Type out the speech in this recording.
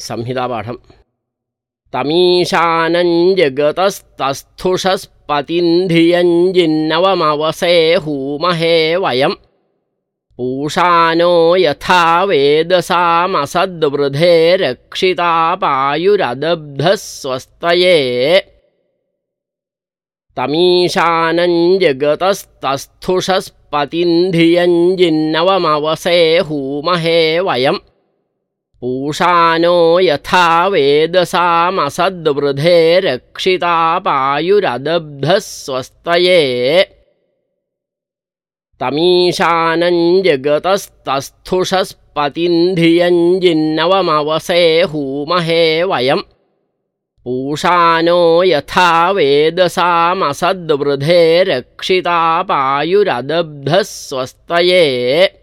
संहितापाठम्। तमीशानं जगतस्तस्थुषस्पतिन्धियञ्जिन्नवमवसे हूमहे वयम्। पूषानो यथा वेदसामसद्वृधे रक्षितापायुरदब्धः स्वस्तये तमीशानं जगतस्तस्थुषस्पतिन्धियञ्जिन्नवमवसे हूमहे वयम् पूषानो यथा वेदसामसद्वृधे रक्षितापायुरदब्धः स्वस्तये तमीशानं जगतस्तस्थुषस्पतिन्धियञ्जिन्नवमवसे हूमहे वयम्। पूषानो यथा वेदसामसद्वृधे रक्षितापायुरदब्धः स्वस्तये